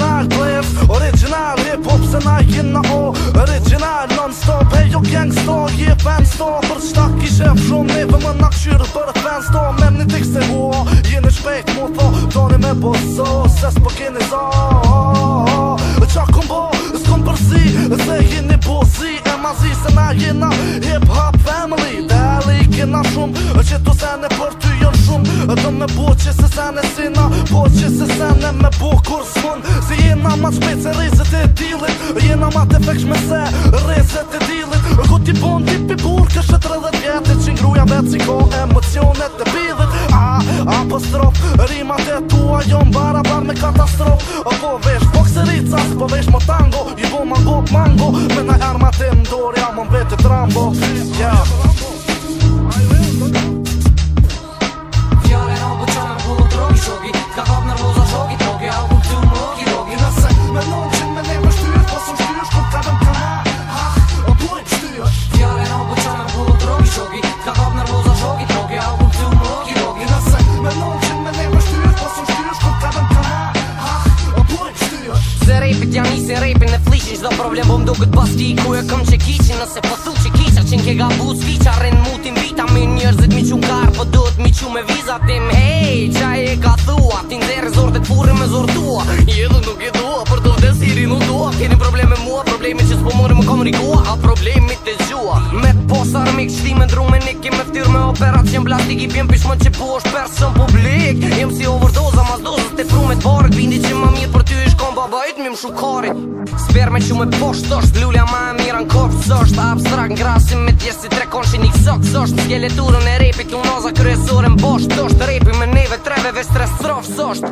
original bref Original hip hop se na jen o Original non stop Hey jo gang store Je yeah, fan store Për qta kishe frum Ne vë më nga këshyrë Për fan store Mem një tik se hua Jen shpejt mu tho Toni me boso Se s'po keni za Qa kum bo S'kon përzi Se jeni bozi E ma zi se na jena Hip hop family Deli kena shum Që tu se ne për Dhe me bo që se sa në sina Po që se sa në me bo kur s'fun Se jena ma shpejt se rizet e dilit Jena ma të fekshme me se rizet e dilit Ko ti bon ti pi bur kështë të rëdhet vjetë Që ngruja vet si ko emocionet të bidhit A, apostrof, rimat e tua jo në bara bar me katastrof O po vesh bokserica, po vesh mo tango I bo ma bop mango, me na jarma të ndor Ja mon vetë ja Ti s'do problem bom do gut pasti ku e kam çekiçi nëse po thu çekiça çin ke gabus viça rën mutin vita po me njerëz me çun kar po do të më me vizatim tim hey çaj e ka thua ti nder zor vet furrë me zor tua i nuk e dua por do të siri nuk dua keni probleme mua problemi që s'po morëm kom riku a problemi të zgjua me posar mik shtimë ndrumë ne kem me fytyrë me operacion plastik i bën pishmon çe po është person publik jam si overdose mas dozë te frumet të varg vindi çim mami Mim mi më Sperme me që me posht është Lulja ma e mirë në kopë së Abstrak në grasim me tjeshtë si tre konë që një kësak Në është Skeleturën e repi të unoza kryesore më bosht është Repi me neve treve ve stres srof së është